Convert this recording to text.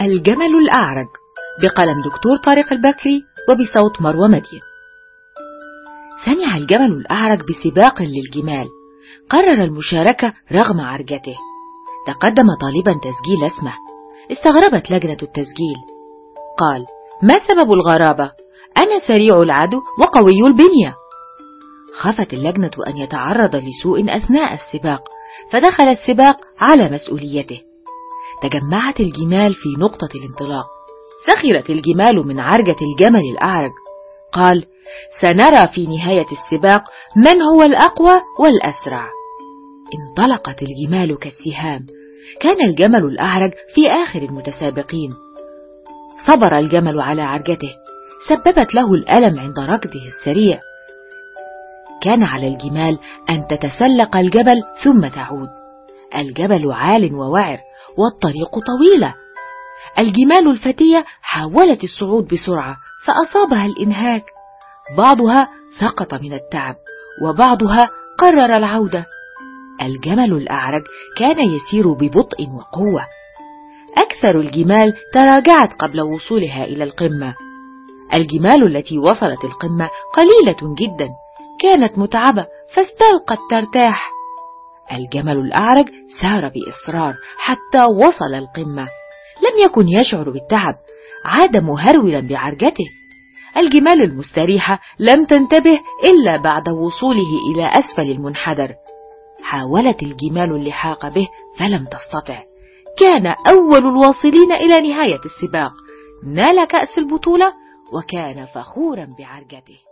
الجمل الأعرج بقلم دكتور طارق البكري وبصوت مروة مدين سمع الجمل الأعرج بسباق للجمال قرر المشاركة رغم عرجته. تقدم طالبا تسجيل اسمه. استغربت لجنة التسجيل. قال ما سبب الغرابة؟ أنا سريع العدو وقوي البنية. خافت اللجنة أن يتعرض لسوء أثناء السباق فدخل السباق على مسؤوليته. تجمعت الجمال في نقطة الانطلاق. سخرت الجمال من عرجة الجمل الأعرج. قال سنرى في نهاية السباق من هو الأقوى والأسرع. انطلقت الجمال كالسهام. كان الجمل الأعرج في آخر المتسابقين. صبر الجمل على عرجته. سببت له الألم عند ركضه السريع. كان على الجمال أن تتسلق الجبل ثم تعود. الجبل عال ووعر والطريق طويلة الجمال الفتية حاولت الصعود بسرعة فأصابها الإنهاك. بعضها سقط من التعب وبعضها قرر العودة. الجمل الأعرج كان يسير ببطء وقوة. أكثر الجمال تراجعت قبل وصولها إلى القمة. الجمال التي وصلت القمة قليلة جدا كانت متعبة فاستلقت ترتاح. الجمل الأعرج سار بإصرار حتى وصل القمة. لم يكن يشعر بالتعب عاد مهرولا بعرجته. الجمال المستريحة لم تنتبه إلا بعد وصوله إلى أسفل المنحدر. حاولت الجمال اللحاق به فلم تستطع. كان أول الواصلين إلى نهاية السباق. نال كأس البطولة وكان فخورا بعرجته.